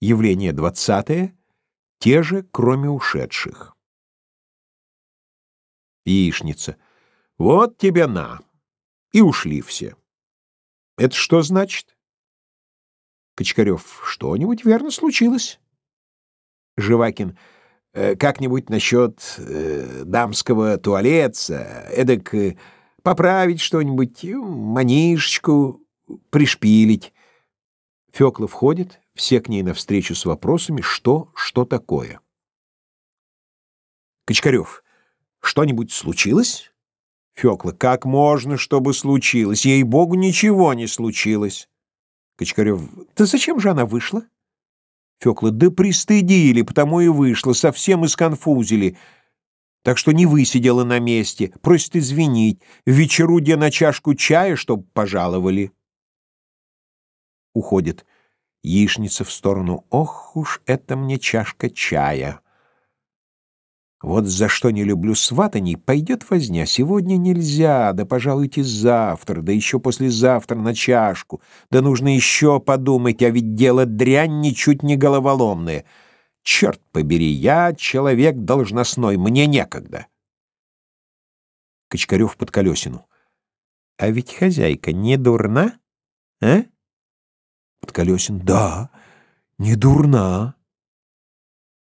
Явление двадцатое. Те же, кроме ушедших. Яичница. Вот тебе на. И ушли все. Это что значит? Кочкарев. Что-нибудь верно случилось. Живакин. «Э, как-нибудь насчет э, дамского туалетца, эдак э, поправить что-нибудь, манишечку пришпилить. Фёкла входит, все к ней навстречу с вопросами, что, что такое. Кочкарев. Что-нибудь случилось? Фёкла. Как можно, чтобы случилось? Ей-богу, ничего не случилось. Кочкарев. Да зачем же она вышла? Фёкла. Да пристыдили, потому и вышла, совсем исконфузили. Так что не высидела на месте, просит извинить. Вечеру где на чашку чая, чтоб пожаловали. Уходит. Яичница в сторону. Ох уж это мне чашка чая. Вот за что не люблю сватаний, пойдет возня. Сегодня нельзя, да, пожалуйте, завтра, да еще послезавтра на чашку. Да нужно еще подумать, а ведь дело дрянь ничуть не головоломное. Черт побери, я человек должностной, мне некогда. Кочкарев под колесину. А ведь хозяйка не дурна, а? Подколесин. Да, не дурна.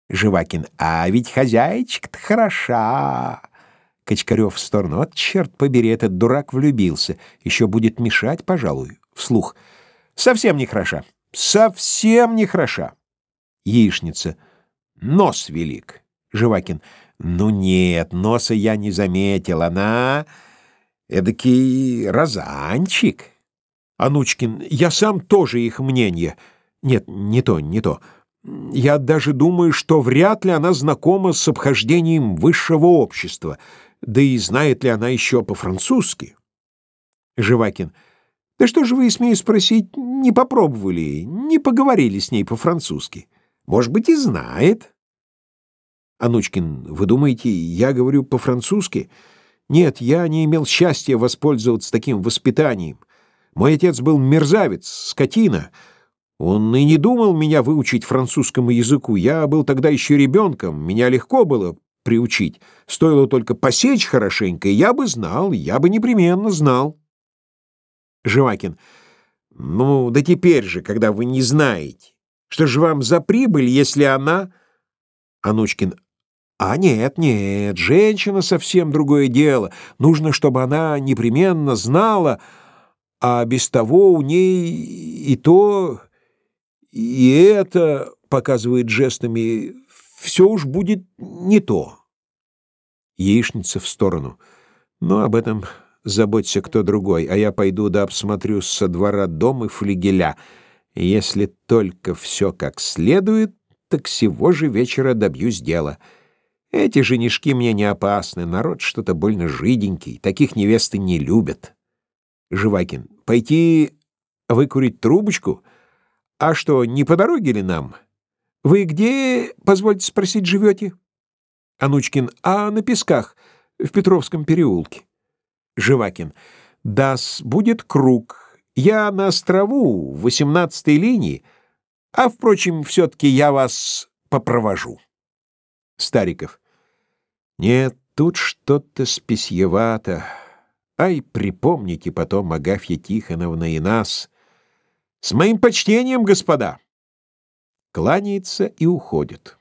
Живакин. А ведь хозяйчик-то хороша. Кочкарев в сторону. Вот черт побери, этот дурак влюбился. Еще будет мешать, пожалуй. Вслух. Совсем не хороша. Совсем не хороша. Яичница. Нос велик. Живакин. Ну нет, носа я не заметил. Она эдакий розанчик. Анучкин, я сам тоже их мнение. Нет, не то, не то. Я даже думаю, что вряд ли она знакома с обхождением высшего общества, да и знает ли она еще по-французски. Живакин. Да что же вы, смею спросить, не попробовали, не поговорили с ней по-французски? Может быть, и знает. Анучкин, вы думаете, я говорю по-французски? Нет, я не имел счастья воспользоваться таким воспитанием. Мой отец был мерзавец, скотина. Он и не думал меня выучить французскому языку. Я был тогда еще ребенком, меня легко было приучить. Стоило только посечь хорошенько, и я бы знал, я бы непременно знал. Живакин. Ну, да теперь же, когда вы не знаете. Что же вам за прибыль, если она... Анучкин. А нет, нет, женщина совсем другое дело. Нужно, чтобы она непременно знала а без того у ней и то, и это, показывает жестами, все уж будет не то. Яичница в сторону. Но об этом заботься кто другой, а я пойду да обсмотрю со двора дом и флигеля. Если только все как следует, так сего же вечера добьюсь дела. Эти женишки мне не опасны, народ что-то больно жиденький, таких невесты не любят. Живакин. Пойти выкурить трубочку? А что, не по дороге ли нам? Вы где, позвольте спросить, живете? Анучкин. А на Песках, в Петровском переулке. Живакин. Дас будет круг. Я на острову, в восемнадцатой линии, а, впрочем, все-таки я вас попровожу. Стариков. Нет, тут что-то спесьевато. Ай, припомните потом, Агафья Тихоновна, и нас. С моим почтением, господа!» Кланяется и уходит.